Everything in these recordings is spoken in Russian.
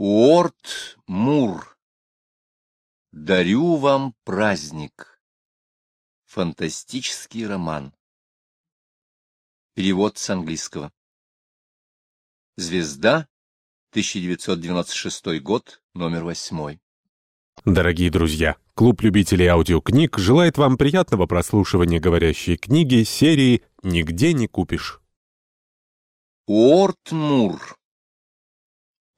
Уорд Мур. Дарю вам праздник. Фантастический роман. Перевод с английского. Звезда, 1996 год, номер восьмой. Дорогие друзья, клуб любителей аудиокниг желает вам приятного прослушивания говорящей книги серии «Нигде не купишь». Уорд Мур.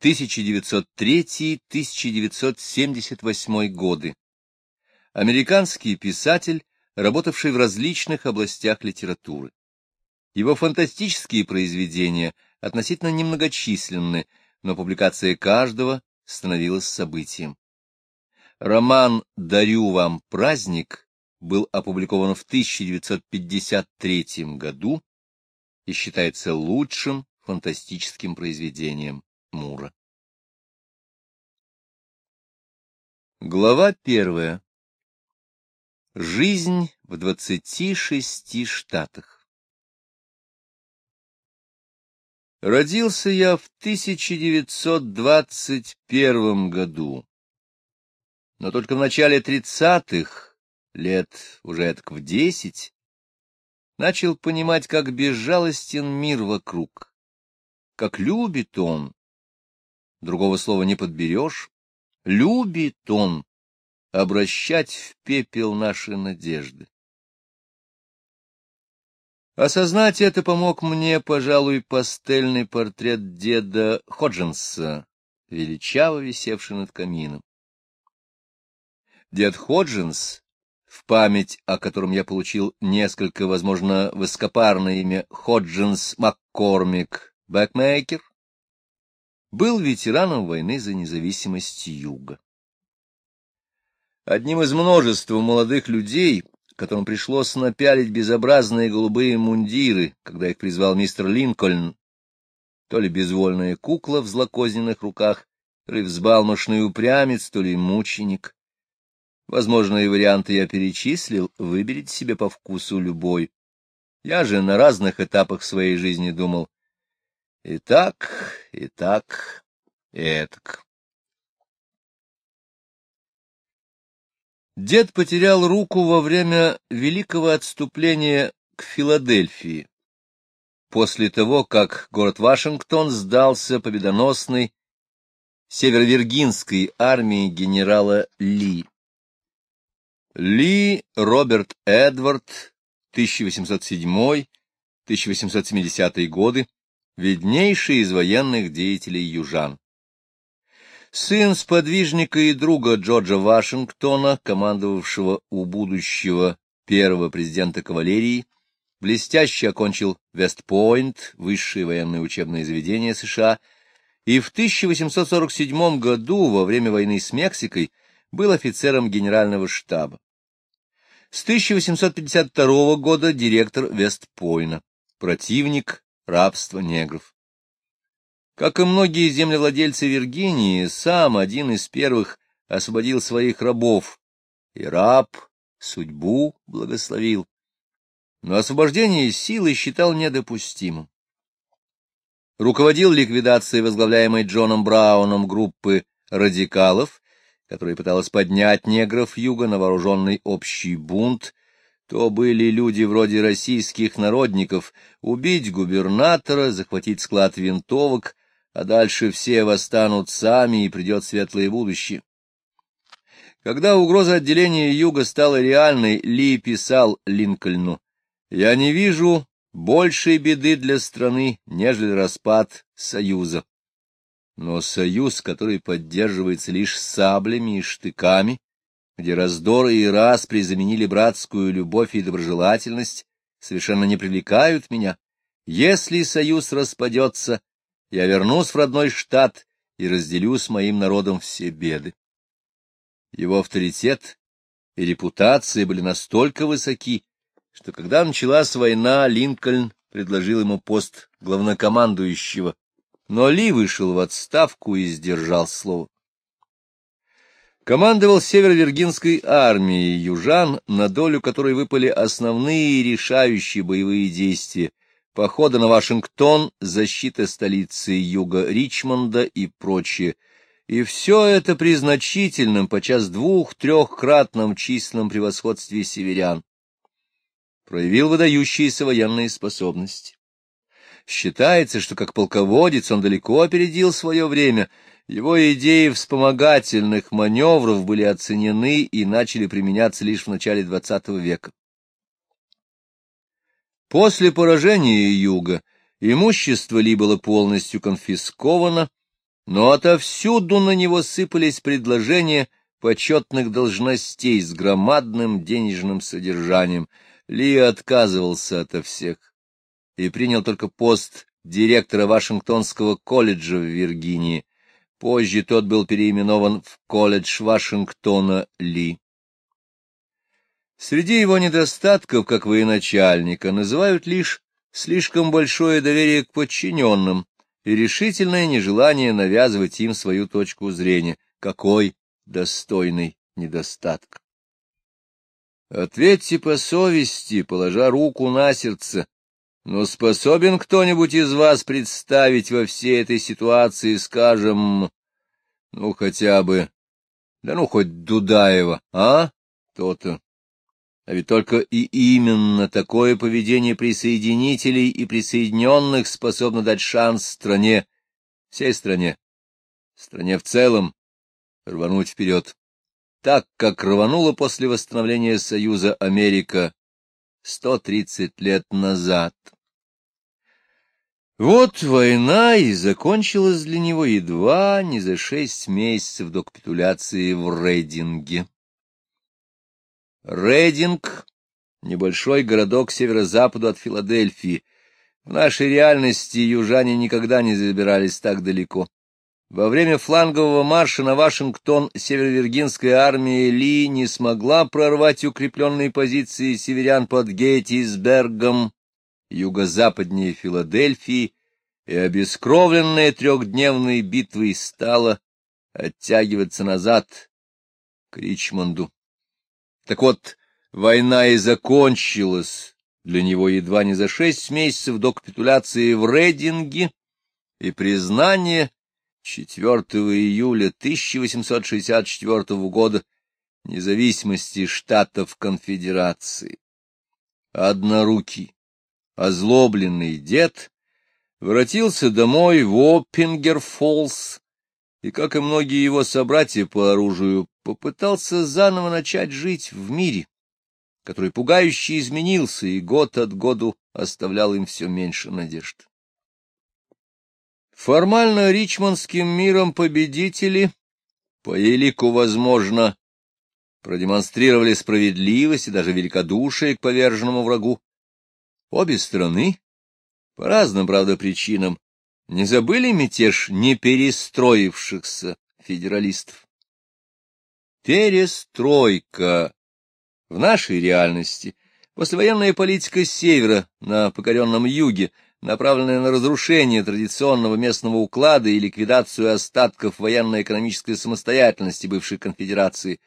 1903-1978 годы. Американский писатель, работавший в различных областях литературы. Его фантастические произведения относительно немногочисленны, но публикация каждого становилась событием. Роман «Дарю вам праздник» был опубликован в 1953 году и считается лучшим фантастическим произведением Мура. Глава первая. Жизнь в двадцати шести штатах. Родился я в 1921 году, но только в начале тридцатых, лет уже так в десять, начал понимать, как безжалостен мир вокруг, как любит он, другого слова не подберешь, любит он обращать в пепел наши надежды. Осознать это помог мне, пожалуй, пастельный портрет деда Ходжинса, величаво висевший над камином. Дед Ходжинс, в память о котором я получил несколько, возможно, высокопарное имя Ходжинс Маккормик Бэкмейкер, был ветераном войны за независимость Юга. Одним из множества молодых людей, которым пришлось напялить безобразные голубые мундиры, когда их призвал мистер Линкольн, то ли безвольная кукла в злокозненных руках, то ли взбалмошный упрямец, то ли мученик. Возможные варианты я перечислил, выберите себе по вкусу любой. Я же на разных этапах своей жизни думал, и так, и так, и этак. Дед потерял руку во время великого отступления к Филадельфии, после того, как город Вашингтон сдался победоносной северо-виргинской армии генерала Ли. Ли Роберт Эдвард, 1807-1870 годы, виднейший из военных деятелей южан. Сын сподвижника и друга Джорджа Вашингтона, командовавшего у будущего первого президента кавалерии, блестяще окончил Вестпойнт, высшее военное учебное заведение США, и в 1847 году, во время войны с Мексикой, был офицером генерального штаба. С 1852 года директор Вестпойна, противник рабства негров. Как и многие землевладельцы Виргинии, сам один из первых освободил своих рабов, и раб судьбу благословил. Но освобождение силы считал недопустимым. Руководил ликвидацией, возглавляемой Джоном Брауном, группы радикалов, которая пыталась поднять негров юга на вооруженный общий бунт, то были люди вроде российских народников, убить губернатора, захватить склад винтовок, а дальше все восстанут сами, и придет светлое будущее. Когда угроза отделения Юга стала реальной, Ли писал Линкольну, «Я не вижу большей беды для страны, нежели распад Союза. Но Союз, который поддерживается лишь саблями и штыками, где раздоры и распри заменили братскую любовь и доброжелательность, совершенно не привлекают меня. Если союз распадется, я вернусь в родной штат и разделю с моим народом все беды. Его авторитет и репутация были настолько высоки, что когда началась война, Линкольн предложил ему пост главнокомандующего, но Ли вышел в отставку и сдержал слово командовал северо-виргинской армией южан, на долю которой выпали основные решающие боевые действия похода на Вашингтон, защита столицы юга Ричмонда и прочее. И все это при значительном, подчас двух-трехкратном численном превосходстве северян. Проявил выдающиеся военные способности. Считается, что как полководец он далеко опередил свое время, его идеи вспомогательных маневров были оценены и начали применяться лишь в начале XX века. После поражения Юга имущество Ли было полностью конфисковано, но отовсюду на него сыпались предложения почетных должностей с громадным денежным содержанием. Ли отказывался ото всех и принял только пост директора Вашингтонского колледжа в Виргинии. Позже тот был переименован в колледж Вашингтона Ли. Среди его недостатков, как военачальника, называют лишь слишком большое доверие к подчиненным и решительное нежелание навязывать им свою точку зрения. Какой достойный недостаток! Ответьте по совести, положа руку на сердце, но способен кто-нибудь из вас представить во всей этой ситуации, скажем, ну, хотя бы, да ну, хоть Дудаева, а? То-то. А ведь только и именно такое поведение присоединителей и присоединенных способно дать шанс стране, всей стране, стране в целом, рвануть вперед. Так, как рванула после восстановления Союза Америка 130 лет назад. Вот война и закончилась для него едва не за шесть месяцев до капитуляции в Рейдинге. Рейдинг — небольшой городок северо-западу от Филадельфии. В нашей реальности южане никогда не забирались так далеко. Во время флангового марша на Вашингтон северо-виргинская армия Ли не смогла прорвать укрепленные позиции северян под Геттисбергом, юго-западнее Филадельфии, и обескровленная трехдневной битвой стала оттягиваться назад к Ричмонду. Так вот, война и закончилась для него едва не за шесть месяцев до капитуляции в Рейдинге и признания 4 июля 1864 года независимости штатов конфедерации. Однорукий, озлобленный дед воротился домой в Оппингер-Фоллс и, как и многие его собратья по оружию, попытался заново начать жить в мире, который пугающе изменился и год от году оставлял им все меньше надежд. Формально ричмондским миром победители, по елику возможно, продемонстрировали справедливость и даже великодушие к поверженному врагу. Обе стороны, по разным, правда, причинам, не забыли мятеж не перестроившихся федералистов. Перестройка в нашей реальности, послевоенная политика севера на покоренном юге — направленная на разрушение традиционного местного уклада и ликвидацию остатков военно-экономической самостоятельности бывшей конфедерации.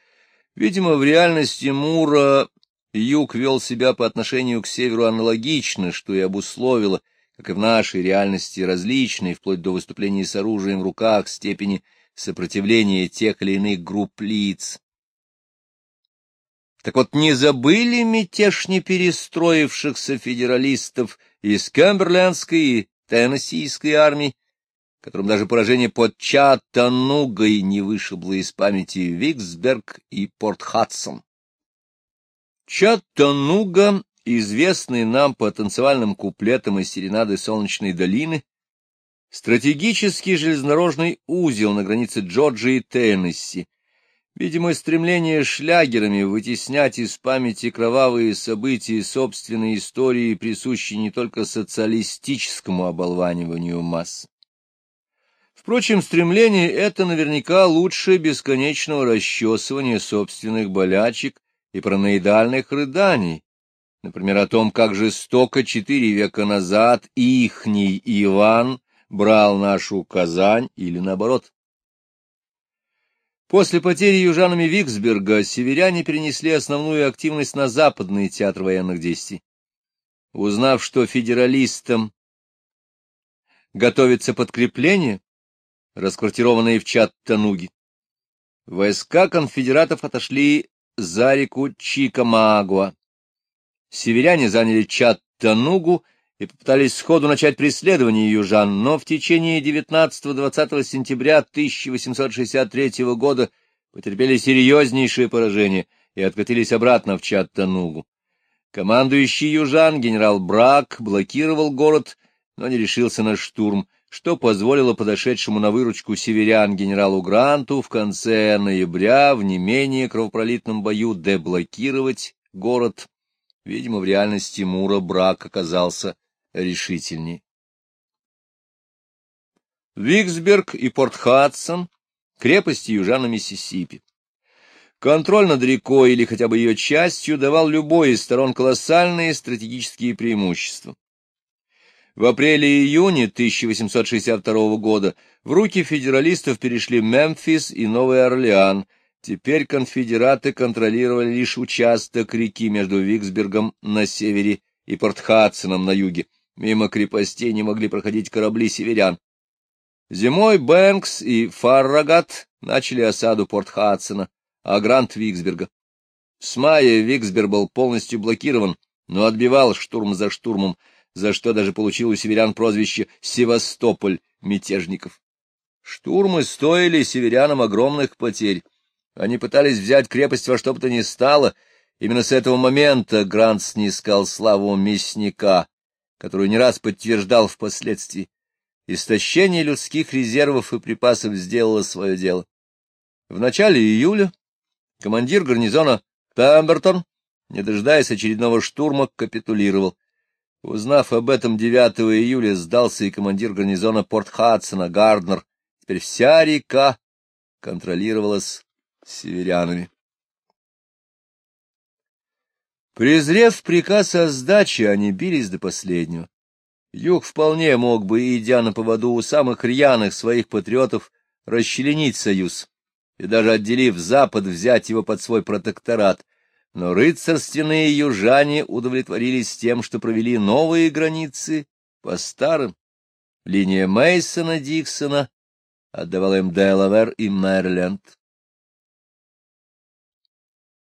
Видимо, в реальности Мура юг вел себя по отношению к северу аналогично, что и обусловило, как и в нашей реальности, различные, вплоть до выступлений с оружием в руках, степени сопротивления тех или иных групп лиц. Так вот, не забыли мятеж не перестроившихся федералистов из Кэмберлендской и Теннессийской армий, которым даже поражение под Чаттанугой не вышибло из памяти Виксберг и Порт-Хадсон. Чаттануга, известный нам по танцевальным куплетам из серенады Солнечной долины, стратегический железнодорожный узел на границе Джорджии и Теннесси, Видимо, стремление шлягерами вытеснять из памяти кровавые события собственной истории присущи не только социалистическому оболваниванию масс. Впрочем, стремление это наверняка лучше бесконечного расчесывания собственных болячек и параноидальных рыданий, например, о том, как жестоко четыре века назад ихний Иван брал нашу Казань или наоборот. После потери южанами Виксберга северяне перенесли основную активность на западный театр военных действий. Узнав, что федералистам готовится подкрепление, расквартированные в Чаттануге. Войска конфедератов отошли за реку Чикамагуа. Северяне заняли Чаттанугу и попытались сходу начать преследование южан, но в течение 19-20 сентября 1863 года потерпели серьезнейшее поражение и откатились обратно в Чаттанугу. Командующий южан генерал Брак блокировал город, но не решился на штурм, что позволило подошедшему на выручку северян генералу Гранту в конце ноября в не менее кровопролитном бою деблокировать город. Видимо, в реальности Мура Брак оказался решительнее. Виксберг и Порт-Хадсон — крепости южан Миссисипи. Контроль над рекой или хотя бы ее частью давал любой из сторон колоссальные стратегические преимущества. В апреле и июне 1862 года в руки федералистов перешли Мемфис и Новый Орлеан. Теперь конфедераты контролировали лишь участок реки между Виксбергом на севере и Порт-Хадсоном на юге. Мимо крепостей не могли проходить корабли северян. Зимой Бэнкс и Фаррагат начали осаду Порт-Хадсона а Грант Виксберга. С мая Виксберг был полностью блокирован, но отбивал штурм за штурмом, за что даже получил у северян прозвище «Севастополь мятежников». Штурмы стоили северянам огромных потерь. Они пытались взять крепость во что бы то ни стало. Именно с этого момента Грант снискал славу мясника, которую не раз подтверждал впоследствии. Истощение людских резервов и припасов сделало свое дело. В начале июля Командир гарнизона Пембертон, не дожидаясь очередного штурма, капитулировал. Узнав об этом 9 июля, сдался и командир гарнизона Порт-Хадсона Гарднер. Теперь вся река контролировалась северянами. Презрев приказ о сдаче, они бились до последнего. Юг вполне мог бы, идя на поводу у самых рьяных своих патриотов, расчленить союз и даже отделив Запад, взять его под свой протекторат. Но рыцарственные южане удовлетворились тем, что провели новые границы по старым. Линия Мейсона Диксона отдавала им Делавер и Мэриленд.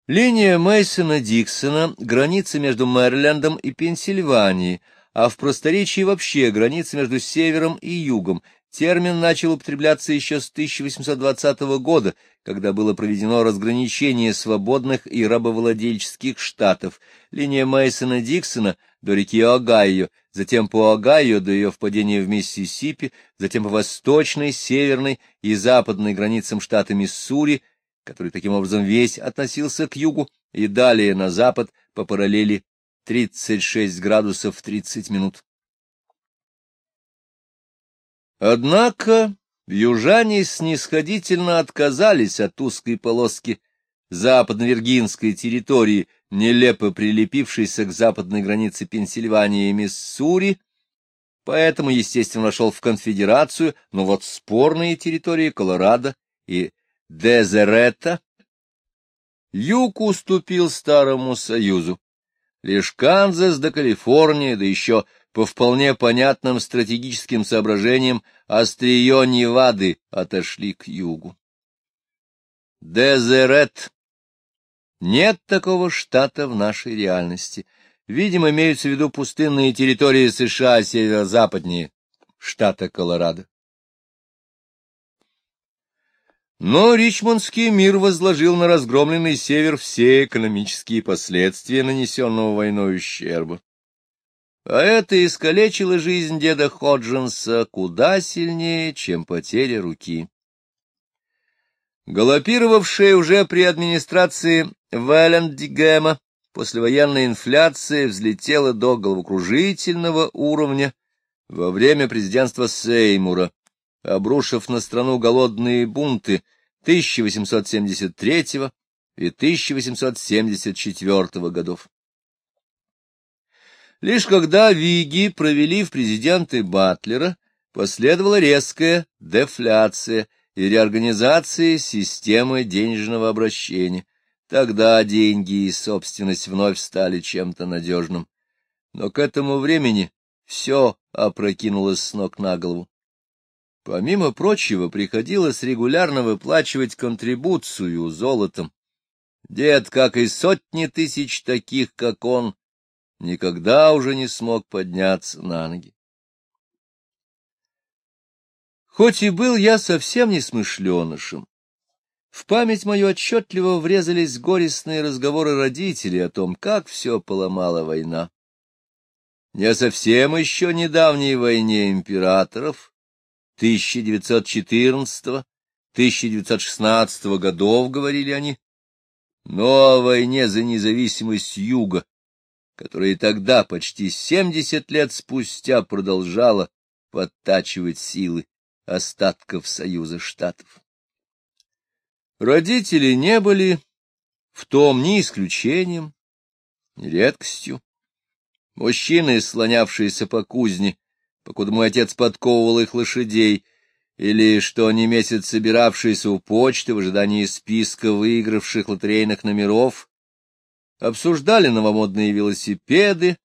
Линия Мейсона Диксона — граница между Мэрилендом и Пенсильванией, а в просторечии вообще граница между севером и югом, Термин начал употребляться еще с 1820 года, когда было проведено разграничение свободных и рабовладельческих штатов, линия Мейсона-Диксона до реки Огайо, затем по Огайо до ее впадения в Миссисипи, затем по восточной, северной и западной границам штата Миссури, который таким образом весь относился к югу, и далее на запад по параллели 36 градусов 30 минут. Однако южане снисходительно отказались от узкой полоски западно-виргинской территории, нелепо прилепившейся к западной границе Пенсильвании и Миссури, поэтому, естественно, вошел в конфедерацию, но вот спорные территории Колорадо и Дезерета юг уступил Старому Союзу. Лишь Канзас до Калифорнии, да еще по вполне понятным стратегическим соображениям острие Невады отошли к югу. Дезерет. Нет такого штата в нашей реальности. Видимо, имеются в виду пустынные территории США северо-западнее штата Колорадо. Но Ричмондский мир возложил на разгромленный север все экономические последствия нанесенного войной ущерба. А это искалечило жизнь деда Ходжинса куда сильнее, чем потеря руки. Галопировавшая уже при администрации Вэлендигема послевоенная инфляция взлетела до головокружительного уровня во время президентства Сеймура, обрушив на страну голодные бунты 1873 и 1874 годов. Лишь когда Виги провели в президенты Батлера, последовала резкая дефляция и реорганизация системы денежного обращения. Тогда деньги и собственность вновь стали чем-то надежным. Но к этому времени все опрокинулось с ног на голову. Помимо прочего, приходилось регулярно выплачивать контрибуцию золотом. Дед, как и сотни тысяч таких, как он, никогда уже не смог подняться на ноги. Хоть и был я совсем не смышленышем, в память мою отчетливо врезались горестные разговоры родителей о том, как все поломала война. Не совсем еще недавней войне императоров 1914-1916 годов, говорили они, но о войне за независимость Юга, которая тогда, почти 70 лет спустя, продолжала подтачивать силы остатков Союза Штатов. Родители не были в том ни исключением, ни редкостью. Мужчины, слонявшиеся по кузне, покуда мой отец подковывал их лошадей, или, что не месяц собиравшиеся у почты в ожидании списка выигравших лотерейных номеров, обсуждали новомодные велосипеды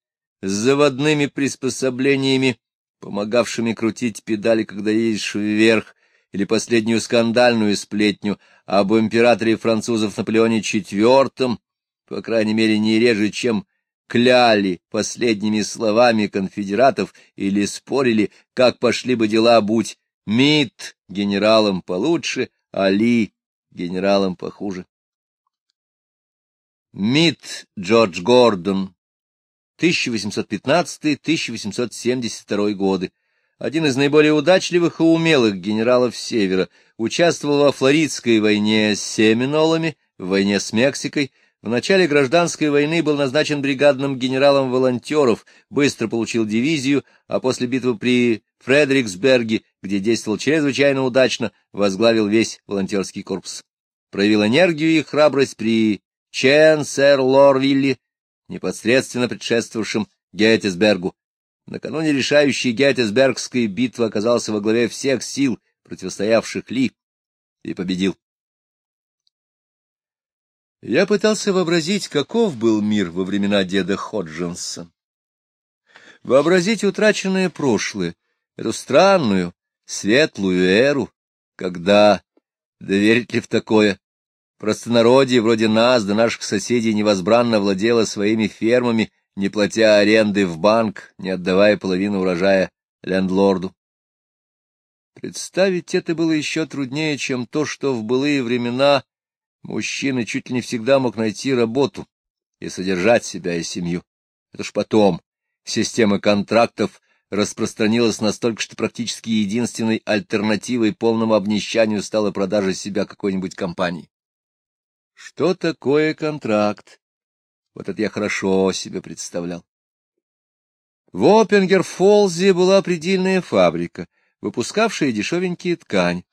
с заводными приспособлениями помогавшими крутить педали, когда едешь вверх, или последнюю скандальную сплетню об императоре французов Наполеоне IV, по крайней мере, не реже, чем кляли последними словами конфедератов или спорили, как пошли бы дела, будь МИД генералом получше, а Ли генералом похуже. МИД Джордж Гордон 1815-1872 годы, один из наиболее удачливых и умелых генералов Севера, участвовал во Флоридской войне с Семинолами, в войне с Мексикой, в начале гражданской войны был назначен бригадным генералом волонтеров, быстро получил дивизию, а после битвы при Фредериксберге, где действовал чрезвычайно удачно, возглавил весь волонтерский корпус. Проявил энергию и храбрость при Чен-Сэр-Лорвилле, непосредственно предшествовавшим Геттисбергу. Накануне решающей Геттисбергской битвы оказался во главе всех сил, противостоявших Ли, и победил. Я пытался вообразить, каков был мир во времена деда Ходжинса. Вообразить утраченное прошлое, эту странную, светлую эру, когда, доверить ли в такое, Простонародье вроде нас, да наших соседей, невозбранно владело своими фермами, не платя аренды в банк, не отдавая половину урожая лендлорду. Представить это было еще труднее, чем то, что в былые времена мужчина чуть ли не всегда мог найти работу и содержать себя и семью. Это ж потом система контрактов распространилась настолько, что практически единственной альтернативой полному обнищанию стала продажа себя какой-нибудь компании. Что такое контракт? Вот это я хорошо себе представлял. В Оппенгер-Фолзе была предельная фабрика, выпускавшая дешевенькие ткань.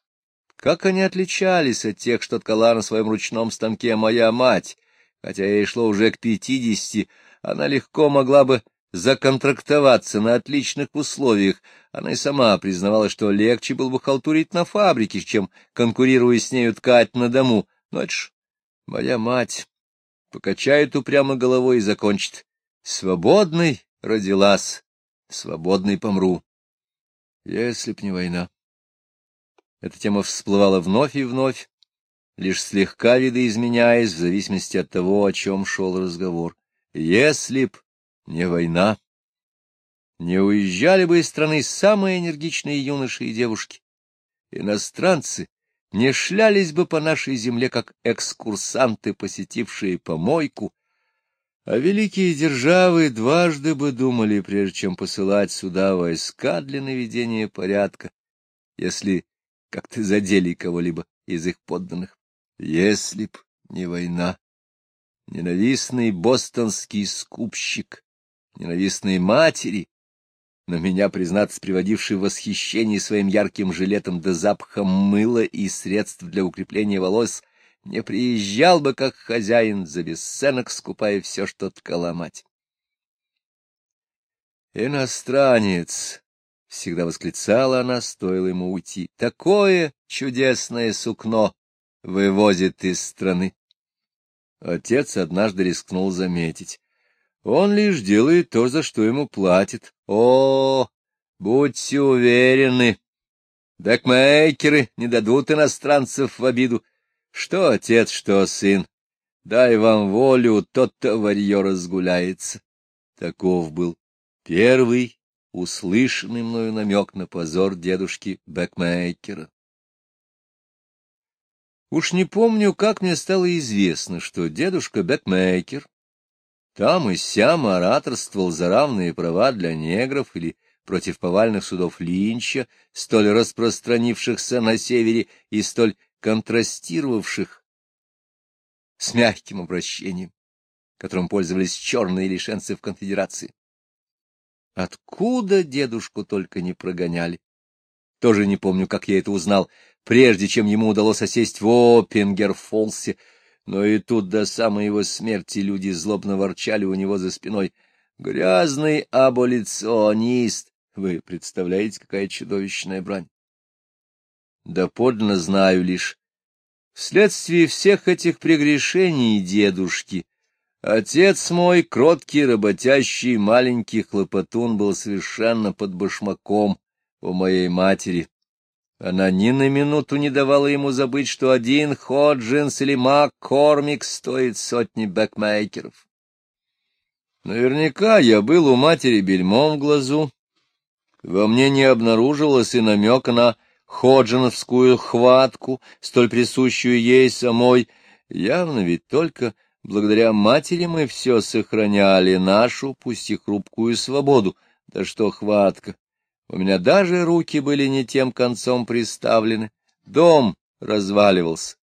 Как они отличались от тех, что ткала на своем ручном станке моя мать, хотя ей шло уже к пятидесяти, она легко могла бы законтрактоваться на отличных условиях. Она и сама признавала, что легче было бы халтурить на фабрике, чем, конкурируя с нею, ткать на дому. Но ж Моя мать покачает упрямо головой и закончит. Свободный родилась, свободный помру. Если б не война. Эта тема всплывала вновь и вновь, лишь слегка видоизменяясь в зависимости от того, о чем шел разговор. Если б не война, не уезжали бы из страны самые энергичные юноши и девушки. Иностранцы не шлялись бы по нашей земле, как экскурсанты, посетившие помойку, а великие державы дважды бы думали, прежде чем посылать сюда войска для наведения порядка, если как-то задели кого-либо из их подданных. Если б не война, ненавистный бостонский скупщик, ненавистные матери, но меня, признаться, приводивший в восхищение своим ярким жилетом да запахом мыла и средств для укрепления волос, не приезжал бы как хозяин за бесценок, скупая все, что ткала мать. «Иностранец!» — всегда восклицала она, стоило ему уйти. «Такое чудесное сукно вывозит из страны!» Отец однажды рискнул заметить. Он лишь делает то, за что ему платят. О, будьте уверены, Бэкмейкеры не дадут иностранцев в обиду. Что отец, что сын. Дай вам волю, тот-то варьё разгуляется. Таков был первый услышанный мною намек на позор дедушки Бэкмейкера. Уж не помню, как мне стало известно, что дедушка Бэкмейкер там и сям ораторствовал за равные права для негров или против повальных судов Линча, столь распространившихся на севере и столь контрастировавших с мягким обращением, которым пользовались черные лишенцы в конфедерации. Откуда дедушку только не прогоняли? Тоже не помню, как я это узнал, прежде чем ему удалось осесть в Оппингер-Фолсе, но и тут до самой его смерти люди злобно ворчали у него за спиной. Грязный аболиционист! Вы представляете, какая чудовищная брань? Доподлинно знаю лишь. Вследствие всех этих прегрешений дедушки, отец мой, кроткий, работящий, маленький хлопотун, был совершенно под башмаком у моей матери. Она ни на минуту не давала ему забыть, что один Ходжинс или Маккормик стоит сотни Бэкмейкеров. Наверняка я был у матери бельмом в глазу. Во мне не обнаружилось и намека на ходжиновскую хватку, столь присущую ей самой. Явно ведь только благодаря матери мы все сохраняли, нашу, пусть и хрупкую свободу. Да что хватка! У меня даже руки были не тем концом приставлены. Дом разваливался.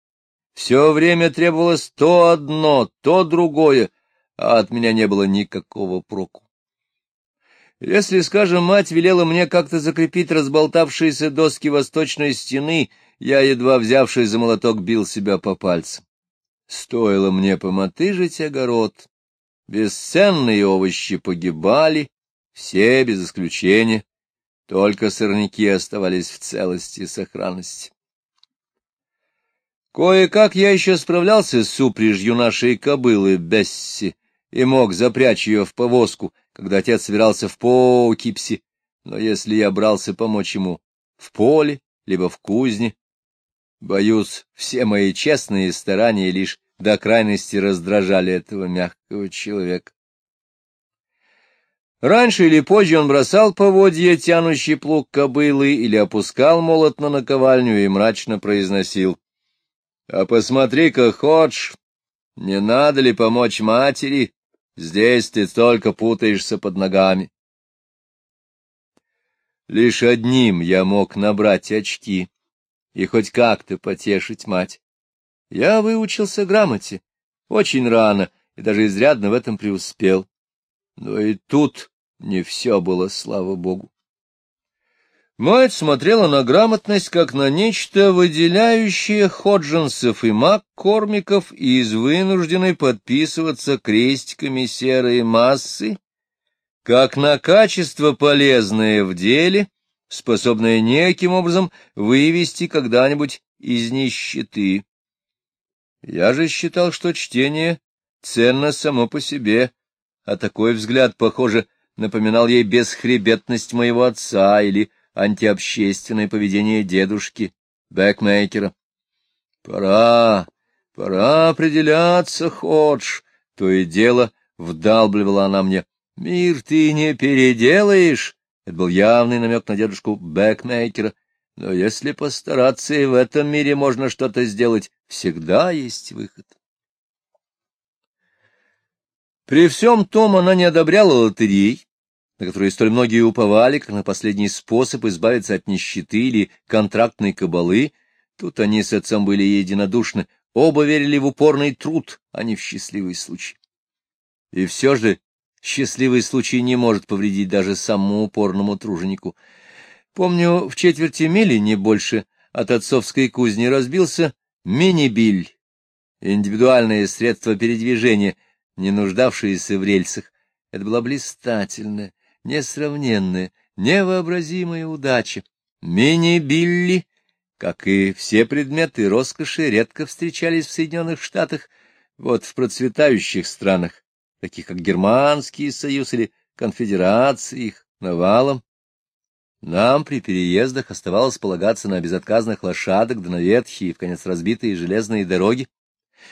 Все время требовалось то одно, то другое, а от меня не было никакого проку. Если, скажем, мать велела мне как-то закрепить разболтавшиеся доски восточной стены, я, едва взявшись за молоток, бил себя по пальцам. Стоило мне помотыжить огород. Бесценные овощи погибали, все без исключения. Только сорняки оставались в целости и сохранности. Кое-как я еще справлялся с упряжью нашей кобылы Бесси и мог запрячь ее в повозку, когда отец собирался в Поукипсе, но если я брался помочь ему в поле, либо в кузне, боюсь, все мои честные старания лишь до крайности раздражали этого мягкого человека. Раньше или позже он бросал поводья, тянущий плуг кобылы, или опускал молот на наковальню и мрачно произносил. — А посмотри-ка, Ходж, не надо ли помочь матери? Здесь ты только путаешься под ногами. Лишь одним я мог набрать очки и хоть как-то потешить мать. Я выучился грамоте очень рано и даже изрядно в этом преуспел. Но и тут не все было, слава богу. Мать смотрела на грамотность как на нечто выделяющее Ходжинсов и Маккормиков из вынужденной подписываться крестиками серой массы, как на качество полезное в деле, способное неким образом вывести когда-нибудь из нищеты. Я же считал, что чтение ценно само по себе, а такой взгляд, похоже, напоминал ей бесхребетность моего отца или антиобщественное поведение дедушки Бэкмейкера. Пора, пора определяться, Ходж, то и дело вдалбливала она мне. Мир ты не переделаешь. Это был явный намек на дедушку Бэкмейкера. Но если постараться, и в этом мире можно что-то сделать, всегда есть выход. При всем том она не одобряла лотерей, на которые столь многие уповали, как на последний способ избавиться от нищеты или контрактной кабалы, тут они с отцом были единодушны, оба верили в упорный труд, а не в счастливый случай. И все же счастливый случай не может повредить даже самому упорному труженику. Помню, в четверти мили, не больше, от отцовской кузни разбился мини-биль, индивидуальное средство передвижения, не нуждавшееся в рельсах. Это была блистательная, несравненная, невообразимая удача. Мини-билли, как и все предметы роскоши, редко встречались в Соединенных Штатах, вот в процветающих странах, таких как Германский союз или конфедерации их навалом. Нам при переездах оставалось полагаться на безотказных лошадок да на ветхие, в конец разбитые железные дороги.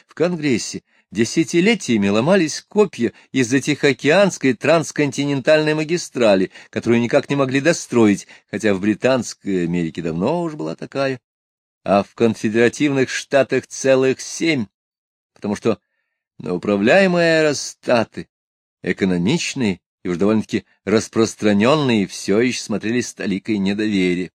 В Конгрессе десятилетиями ломались копья из-за Тихоокеанской трансконтинентальной магистрали, которую никак не могли достроить, хотя в Британской Америке давно уж была такая, а в конфедеративных штатах целых семь, потому что на управляемые аэростаты, экономичные и уж довольно-таки распространенные, все еще смотрели с толикой недоверия.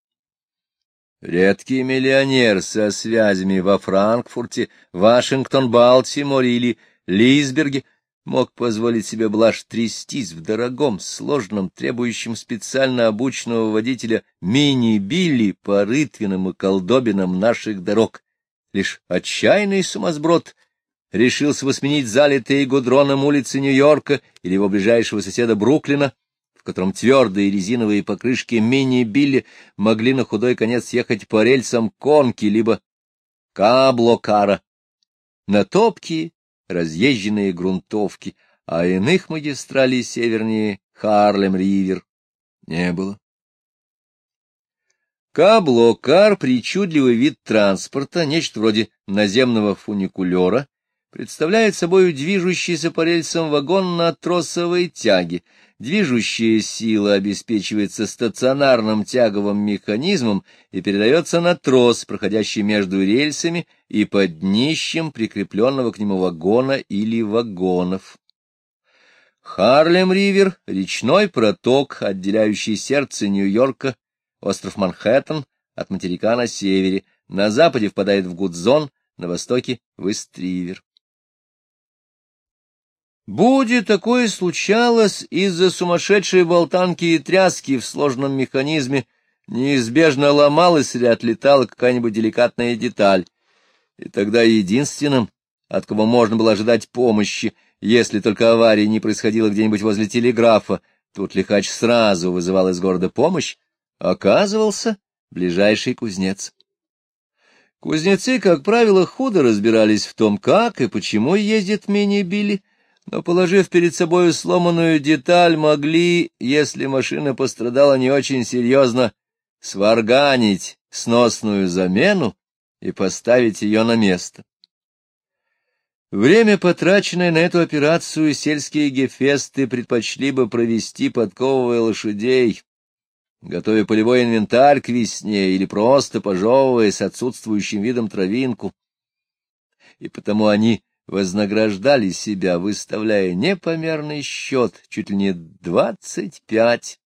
Редкий миллионер со связями во Франкфурте, Вашингтон, Балтиморе или Лисберге мог позволить себе блажь трястись в дорогом, сложном, требующем специально обученного водителя мини-билли по рытвинам и колдобинам наших дорог. Лишь отчаянный сумасброд решился восменить залитые гудроном улицы Нью-Йорка или его ближайшего соседа Бруклина, в котором твердые резиновые покрышки мини-билли могли на худой конец ехать по рельсам конки либо каблокара, на топкие, разъезженные грунтовки, а иных магистралей севернее Харлем-Ривер не было. Каблокар — причудливый вид транспорта, нечто вроде наземного фуникулера, представляет собой движущийся по рельсам вагон на тросовой тяге. Движущая сила обеспечивается стационарным тяговым механизмом и передается на трос, проходящий между рельсами и под днищем прикрепленного к нему вагона или вагонов. Харлем-Ривер — речной проток, отделяющий сердце Нью-Йорка, остров Манхэттен от материка на севере, на западе впадает в Гудзон, на востоке — в Ист-Ривер. Будет такое случалось из-за сумасшедшей болтанки и тряски в сложном механизме, неизбежно ломалась или отлетала какая-нибудь деликатная деталь. И тогда единственным, от кого можно было ожидать помощи, если только авария не происходила где-нибудь возле телеграфа, тут лихач сразу вызывал из города помощь, оказывался ближайший кузнец. Кузнецы, как правило, худо разбирались в том, как и почему ездит мини-билли, но, положив перед собой сломанную деталь, могли, если машина пострадала не очень серьезно, сварганить сносную замену и поставить ее на место. Время, потраченное на эту операцию, сельские гефесты предпочли бы провести, подковывая лошадей, готовя полевой инвентарь к весне или просто пожевывая с отсутствующим видом травинку. И потому они вознаграждали себя, выставляя непомерный счет, чуть ли не двадцать пять,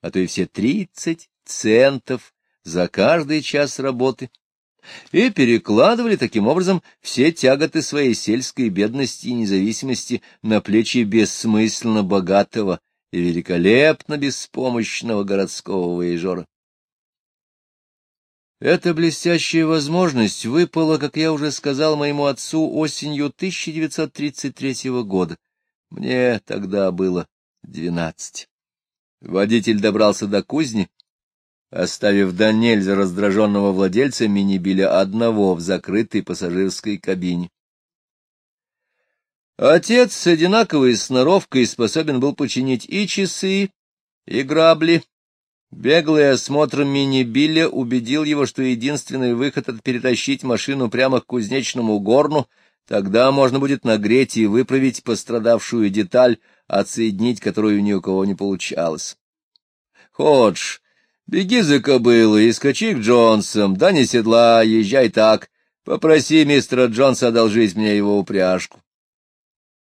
а то и все тридцать центов за каждый час работы, и перекладывали таким образом все тяготы своей сельской бедности и независимости на плечи бессмысленно богатого и великолепно беспомощного городского воежора. Эта блестящая возможность выпала, как я уже сказал моему отцу, осенью 1933 года. Мне тогда было двенадцать. Водитель добрался до кузни, оставив до нельзя раздраженного владельца мини-биля одного в закрытой пассажирской кабине. Отец с одинаковой сноровкой способен был починить и часы, и грабли, Беглый осмотр мини-билля убедил его, что единственный выход — это перетащить машину прямо к кузнечному горну, тогда можно будет нагреть и выправить пострадавшую деталь, отсоединить которую ни у кого не получалось. Ходж, беги за кобылой и скачи к Джонсам, да не седла, езжай так, попроси мистера Джонса одолжить мне его упряжку.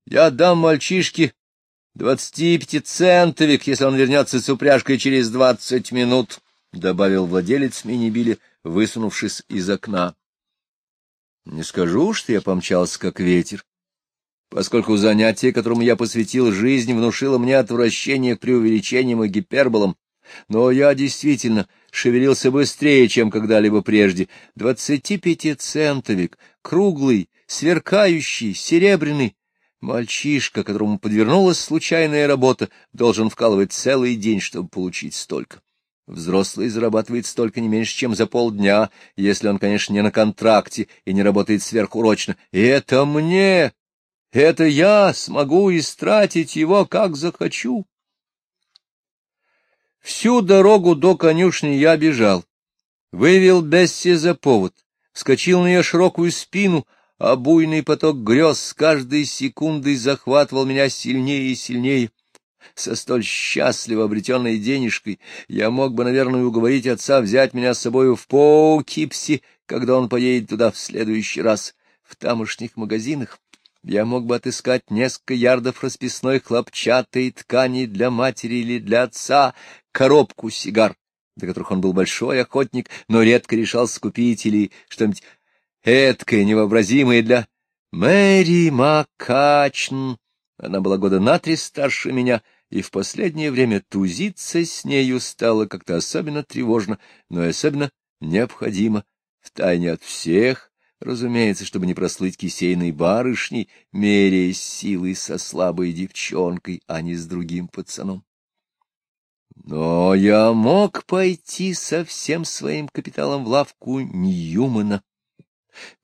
Я дам мальчишке Двадцати пяти центовик, если он вернется с упряжкой через двадцать минут, — добавил владелец мини-биля, высунувшись из окна. Не скажу, что я помчался как ветер, поскольку занятие, которому я посвятил жизнь, внушило мне отвращение к преувеличениям и гиперболам, но я действительно шевелился быстрее, чем когда-либо прежде. Двадцатипятицентовик, круглый, сверкающий, серебряный, Мальчишка, которому подвернулась случайная работа, должен вкалывать целый день, чтобы получить столько. Взрослый зарабатывает столько не меньше, чем за полдня, если он, конечно, не на контракте и не работает сверхурочно. И это мне! Это я смогу истратить его, как захочу. Всю дорогу до конюшни я бежал, вывел Бесси за повод, вскочил на ее широкую спину, а буйный поток грез с каждой секундой захватывал меня сильнее и сильнее. Со столь счастливо обретенной денежкой я мог бы, наверное, уговорить отца взять меня с собою в Поукипси, когда он поедет туда в следующий раз. В тамошних магазинах я мог бы отыскать несколько ярдов расписной хлопчатой ткани для матери или для отца, коробку сигар, до которых он был большой охотник, но редко решался купить, или что-нибудь эткое, невообразимое для Мэри Макачн. Она была года на три старше меня, и в последнее время тузиться с нею стало как-то особенно тревожно, но и особенно необходимо, втайне от всех, разумеется, чтобы не прослыть кисейной барышней, меряясь силой со слабой девчонкой, а не с другим пацаном. Но я мог пойти со всем своим капиталом в лавку Ньюмана,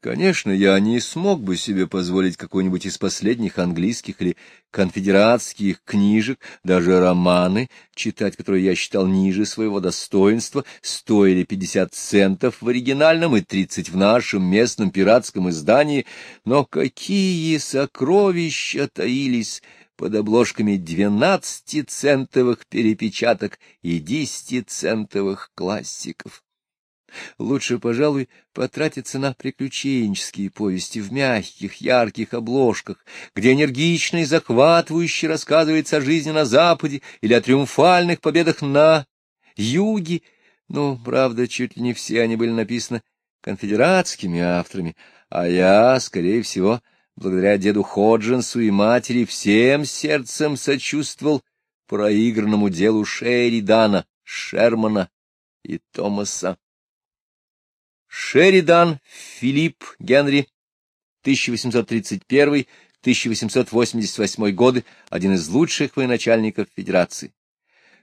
Конечно, я не смог бы себе позволить какой-нибудь из последних английских или конфедератских книжек, даже романы, читать которые я считал ниже своего достоинства, стоили 50 центов в оригинальном и 30 в нашем местном пиратском издании, но какие сокровища таились под обложками двенадцатицентовых перепечаток и десятицентовых классиков! Лучше, пожалуй, потратиться на приключенческие повести в мягких, ярких обложках, где энергично и захватывающе рассказывается о жизни на Западе или о триумфальных победах на Юге. Ну, правда, чуть ли не все они были написаны конфедератскими авторами, а я, скорее всего, благодаря деду Ходжинсу и матери, всем сердцем сочувствовал проигранному делу Шеридана, Шермана и Томаса. Шеридан Филипп Генри, 1831-1888 годы, один из лучших военачальников Федерации.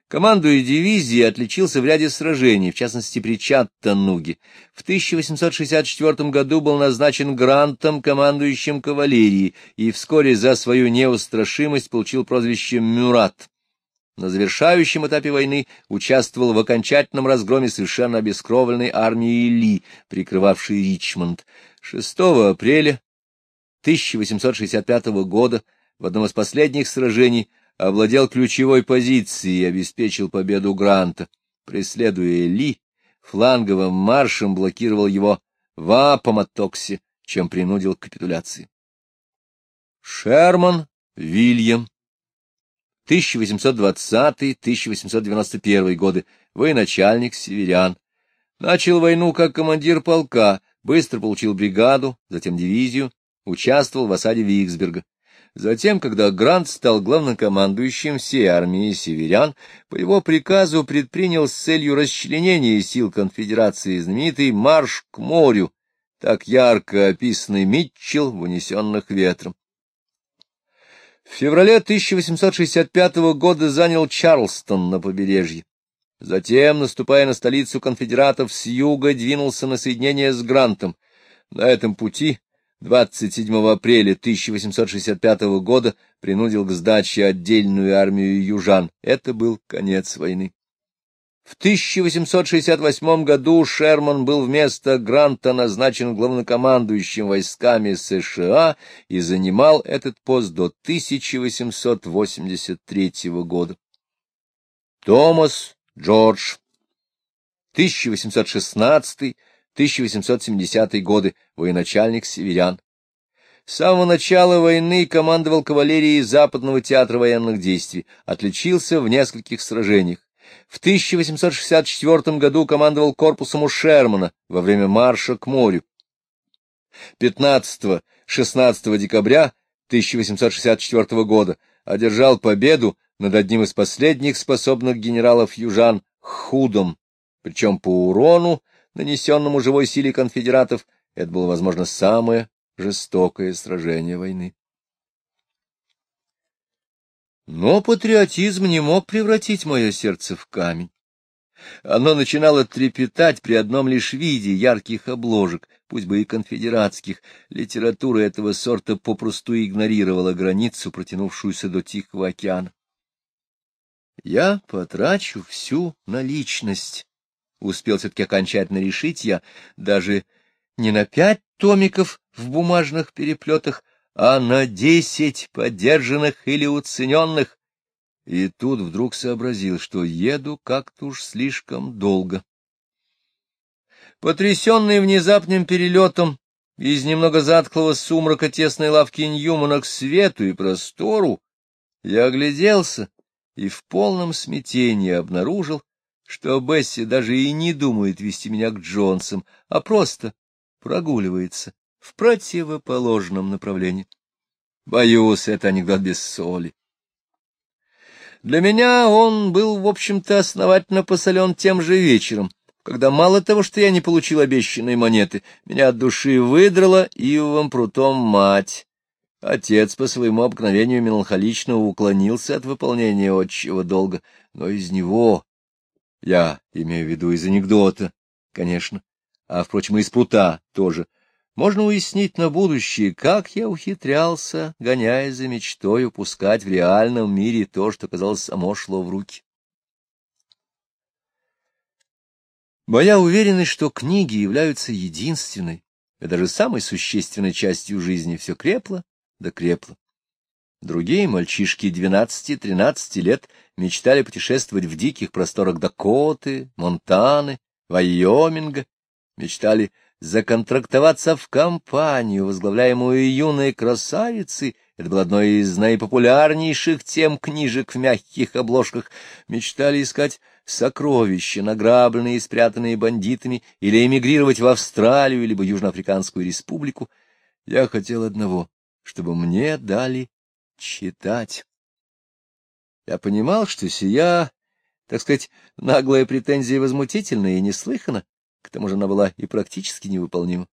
Командуя дивизией, отличился в ряде сражений, в частности при Чаттануге. В 1864 году был назначен грантом, командующим кавалерией, и вскоре за свою неустрашимость получил прозвище Мюрат на завершающем этапе войны участвовал в окончательном разгроме совершенно обескровленной армии Ли, прикрывавшей Ричмонд. 6 апреля 1865 года в одном из последних сражений овладел ключевой позицией и обеспечил победу Гранта. Преследуя Ли, фланговым маршем блокировал его в Апоматоксе, чем принудил к капитуляции. Шерман Вильям 1820-1891 годы, военачальник северян. Начал войну как командир полка, быстро получил бригаду, затем дивизию, участвовал в осаде Виксберга. Затем, когда Грант стал главнокомандующим всей армии северян, по его приказу предпринял с целью расчленения сил конфедерации знаменитый марш к морю, так ярко описанный Митчелл в «Унесенных ветром». В феврале 1865 года занял Чарлстон на побережье. Затем, наступая на столицу конфедератов с юга, двинулся на соединение с Грантом. На этом пути 27 апреля 1865 года принудил к сдаче отдельную армию южан. Это был конец войны. В 1868 году Шерман был вместо Гранта назначен главнокомандующим войсками США и занимал этот пост до 1883 года. Томас Джордж 1816-1870 годы, военачальник северян. С самого начала войны командовал кавалерией Западного театра военных действий, отличился в нескольких сражениях. В 1864 году командовал корпусом у Шермана во время марша к морю. 15-16 декабря 1864 года одержал победу над одним из последних способных генералов южан Худом, причем по урону, нанесенному живой силе конфедератов, это было, возможно, самое жестокое сражение войны. Но патриотизм не мог превратить мое сердце в камень. Оно начинало трепетать при одном лишь виде ярких обложек, пусть бы и конфедератских. Литература этого сорта попросту игнорировала границу, протянувшуюся до Тихого океана. Я потрачу всю наличность. Успел все-таки окончательно решить я, даже не на пять томиков в бумажных переплетах, а на десять подержанных или уцененных. И тут вдруг сообразил, что еду как-то уж слишком долго. Потрясенный внезапным перелетом из немного затклого сумрака тесной лавки Ньюмана к свету и простору, я огляделся и в полном смятении обнаружил, что Бесси даже и не думает вести меня к Джонсам, а просто прогуливается в противоположном направлении. Боюсь, это анекдот без соли. Для меня он был, в общем-то, основательно посолен тем же вечером, когда мало того, что я не получил обещанной монеты, меня от души выдрала ивовым прутом мать. Отец по своему обыкновению меланхолично уклонился от выполнения отчего долга, но из него, я имею в виду из анекдота, конечно, а, впрочем, из прута тоже, можно уяснить на будущее, как я ухитрялся, гоняя за мечтой, упускать в реальном мире то, что, казалось, само шло в руки. Моя уверенность, что книги являются единственной и даже самой существенной частью жизни, все крепла да крепла. Другие мальчишки 12-13 лет мечтали путешествовать в диких просторах Дакоты, Монтаны, Вайоминга, мечтали законтрактоваться в компанию, возглавляемую юной красавицей, это было одной из наипопулярнейших тем книжек в мягких обложках, мечтали искать сокровища, награбленные и спрятанные бандитами, или эмигрировать в Австралию, либо Южноафриканскую республику. Я хотел одного, чтобы мне дали читать. Я понимал, что сия, так сказать, наглая претензия возмутительна и неслыхана, к тому же она была и практически невыполнима.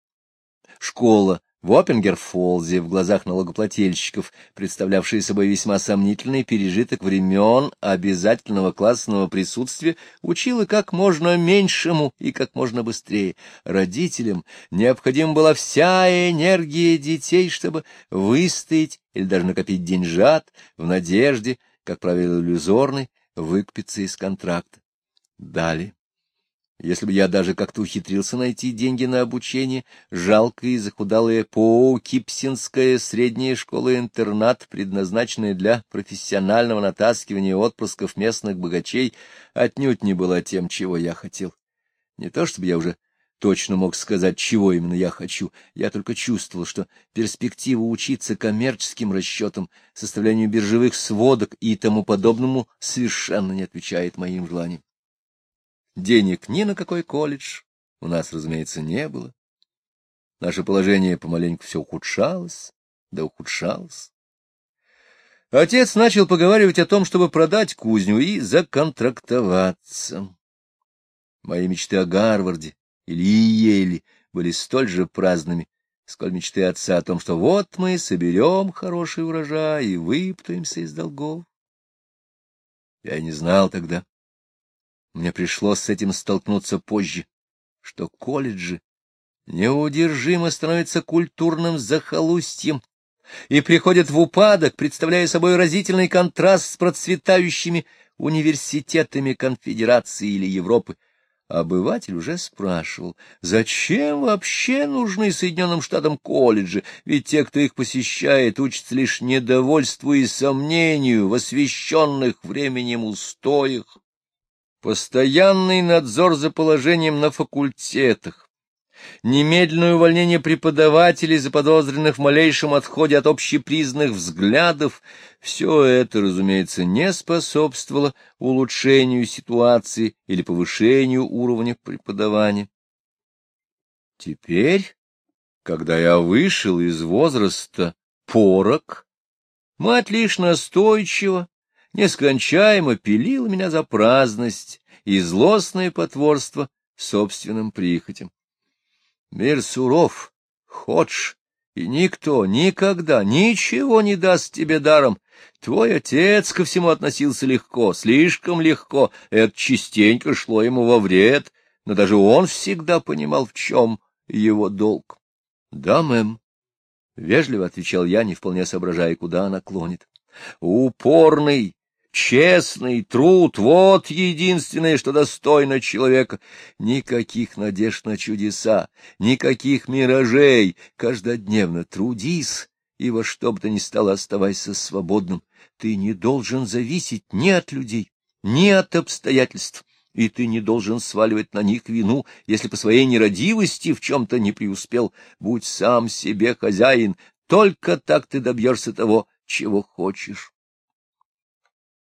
Школа в Оппингер-Фолзе в глазах налогоплательщиков, представлявшие собой весьма сомнительный пережиток времен обязательного классного присутствия, учила как можно меньшему и как можно быстрее. Родителям необходима была вся энергия детей, чтобы выстоять или даже накопить деньжат в надежде, как правило, иллюзорной, выкупиться из контракта. Далее. Если бы я даже как-то ухитрился найти деньги на обучение, жалкая и захудалая Поукипсинская средняя школа-интернат, предназначенная для профессионального натаскивания отпусков местных богачей, отнюдь не была тем, чего я хотел. Не то чтобы я уже точно мог сказать, чего именно я хочу, я только чувствовал, что перспектива учиться коммерческим расчетам, составлению биржевых сводок и тому подобному совершенно не отвечает моим желаниям. Денег ни на какой колледж у нас, разумеется, не было. Наше положение помаленьку все ухудшалось, да ухудшалось. Отец начал поговаривать о том, чтобы продать кузню и законтрактоваться. Мои мечты о Гарварде или Еле были столь же праздными, сколь мечты отца о том, что вот мы соберем хороший урожай и выпутаемся из долгов. Я не знал тогда, мне пришлось с этим столкнуться позже, что колледжи неудержимо становятся культурным захолустьем и приходят в упадок, представляя собой разительный контраст с процветающими университетами конфедерации или Европы. Обыватель уже спрашивал, зачем вообще нужны Соединенным Штатам колледжи, ведь те, кто их посещает, учатся лишь недовольству и сомнению в освещенных временем устоях. Постоянный надзор за положением на факультетах, немедленное увольнение преподавателей, заподозренных в малейшем отходе от общепризнанных взглядов, все это, разумеется, не способствовало улучшению ситуации или повышению уровня преподавания. Теперь, когда я вышел из возраста порок, мать лишь настойчиво нескончаемо пилила меня за праздность и злостное потворство собственным прихотям. Мир суров, ходж, и никто никогда ничего не даст тебе даром. Твой отец ко всему относился легко, слишком легко, это частенько шло ему во вред, но даже он всегда понимал, в чем его долг. — Да, мэм, — вежливо отвечал я, не вполне соображая, куда она клонит. — Упорный, Честный труд — вот единственное, что достойно человека. Никаких надежд на чудеса, никаких миражей. Каждодневно трудись, и во что бы то ни стало оставайся свободным. Ты не должен зависеть ни от людей, ни от обстоятельств, и ты не должен сваливать на них вину, если по своей нерадивости в чем-то не преуспел. Будь сам себе хозяин, только так ты добьешься того, чего хочешь.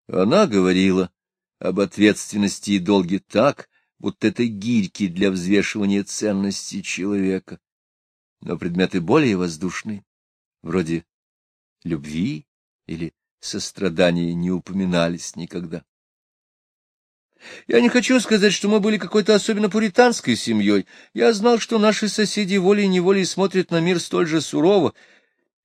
Она говорила об ответственности и долге так, будто это гирьки для взвешивания ценности человека. Но предметы более воздушные, вроде любви или сострадания, не упоминались никогда. Я не хочу сказать, что мы были какой-то особенно пуританской семьей. Я знал, что наши соседи волей-неволей смотрят на мир столь же сурово.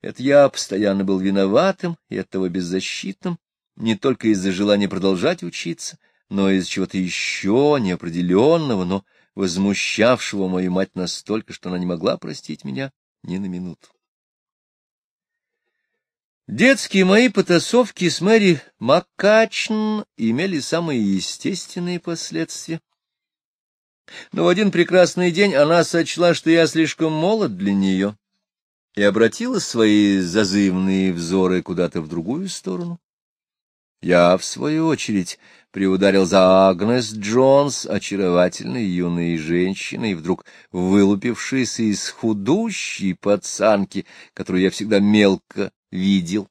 Это я постоянно был виноватым и оттого беззащитным, не только из-за желания продолжать учиться, но из чего-то еще неопределенного, но возмущавшего мою мать настолько, что она не могла простить меня ни на минуту. Детские мои потасовки с Мэри Маккачн имели самые естественные последствия. Но в один прекрасный день она сочла, что я слишком молод для нее, и обратила свои зазывные взоры куда-то в другую сторону. Я, в свою очередь, приударил за Агнес Джонс, очаровательной юной женщиной, вдруг вылупившейся из худущей пацанки, которую я всегда мелко видел.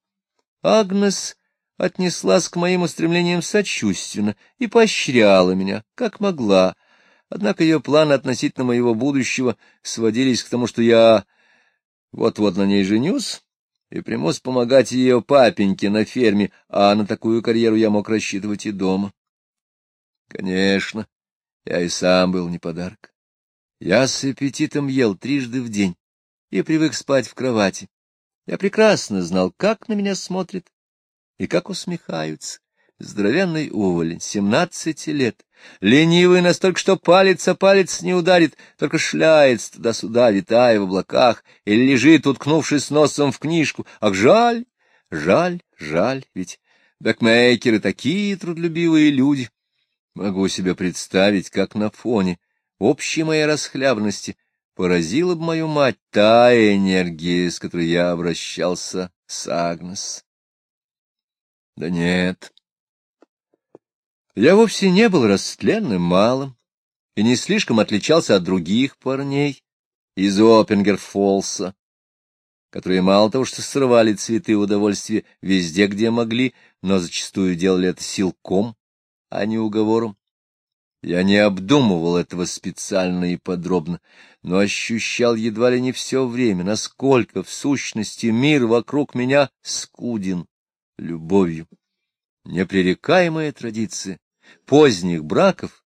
Агнес отнеслась к моим устремлениям сочувственно и поощряла меня, как могла. Однако ее планы относительно моего будущего сводились к тому, что я вот-вот на ней женюсь, и примусь помогать ее папеньке на ферме, а на такую карьеру я мог рассчитывать и дома. Конечно, я и сам был не подарок. Я с аппетитом ел трижды в день и привык спать в кровати. Я прекрасно знал, как на меня смотрят и как усмехаются. Здоровенный уволень, семнадцати лет, ленивый настолько, что палец о палец не ударит, только шляется туда-сюда, витая в облаках, или лежит, уткнувшись носом в книжку. Ах, жаль, жаль, жаль, ведь бэкмейкеры такие трудолюбивые люди. Могу себе представить, как на фоне общей моей расхлябности поразила бы мою мать та энергия, с которой я обращался с Агнес. Да нет, я вовсе не был растленным малым и не слишком отличался от других парней из Оппингер-Фолса, которые мало того, что срывали цветы удовольствия везде, где могли, но зачастую делали это силком, а не уговором. Я не обдумывал этого специально и подробно, но ощущал едва ли не все время, насколько в сущности мир вокруг меня скуден любовью. Непререкаемая традиция поздних браков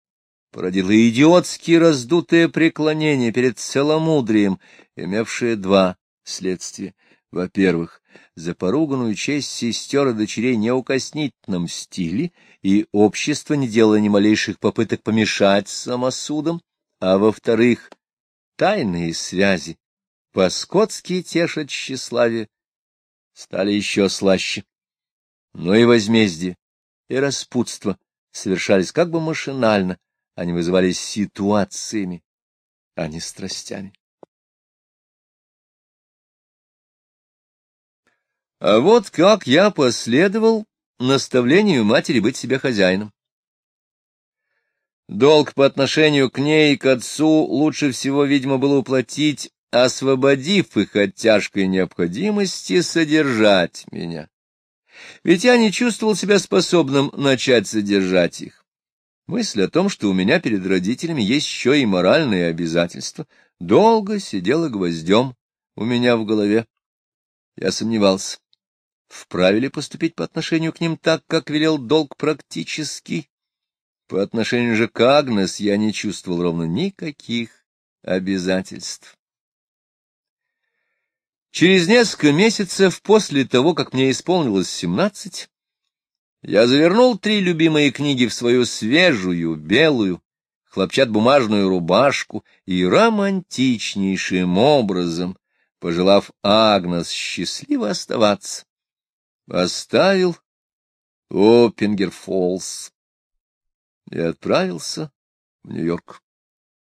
породила идиотски раздутое преклонение перед целомудрием, имевшее два следствия. Во-первых, за поруганную честь сестер и дочерей неукоснительном стиле, и общество не делало ни малейших попыток помешать самосудам, а во-вторых, тайные связи, по-скотски тешат тщеславие, стали еще слаще. Но и возмездие, и распутство совершались как бы машинально, они вызывались ситуациями, а не страстями. А вот как я последовал наставлению матери быть себе хозяином. Долг по отношению к ней и к отцу лучше всего, видимо, было уплатить, освободив их от тяжкой необходимости содержать меня ведь я не чувствовал себя способным начать содержать их. Мысль о том, что у меня перед родителями есть еще и моральные обязательства, долго сидела гвоздем у меня в голове. Я сомневался, вправе ли поступить по отношению к ним так, как велел долг практически. По отношению же к Агнес я не чувствовал ровно никаких обязательств. Через несколько месяцев после того, как мне исполнилось семнадцать, я завернул три любимые книги в свою свежую, белую, хлопчат-бумажную рубашку и романтичнейшим образом, пожелав Агнес счастливо оставаться, оставил Оппингер-Фоллс и отправился в Нью-Йорк.